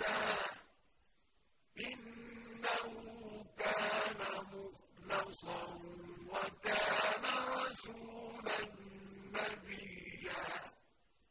الْإِنسَانُ